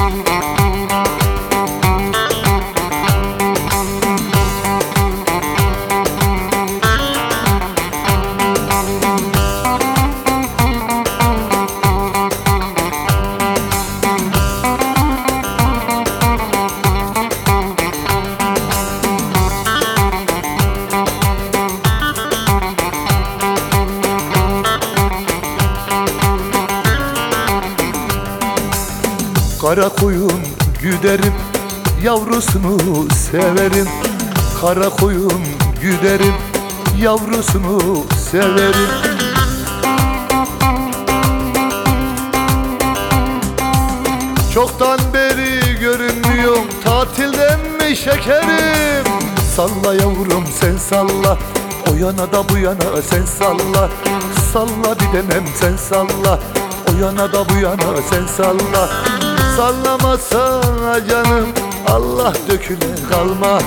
Música Kara koyun güderim yavrusunu severim. Kara koyun güderim yavrusunu severim. Çoktan beri görünmüyorum tatilden mi şekerim? Salla yavrum sen salla. O yana da bu yana sen salla. Salla bir denem sen salla. O yana da bu yana sen salla Sallamasana canım. Allah döküle kalma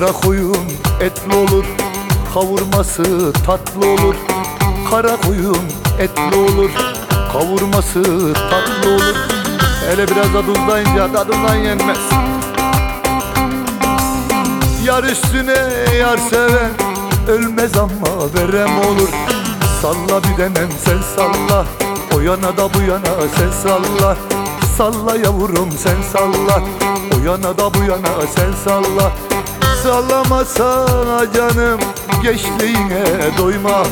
Kara koyun etli olur Kavurması tatlı olur. Kara koyun etli olur Kavurması tatlı olur. Hele biraz da tuzlayınca tadından yenmez. Yar üstüne yar seven Ölmez ama verem olur. Salla bir denem sen salla. O yana da bu yana sen salla. Salla yavrum sen salla. O yana da bu yana sen salla Sallamasana canım Gençliğine doyma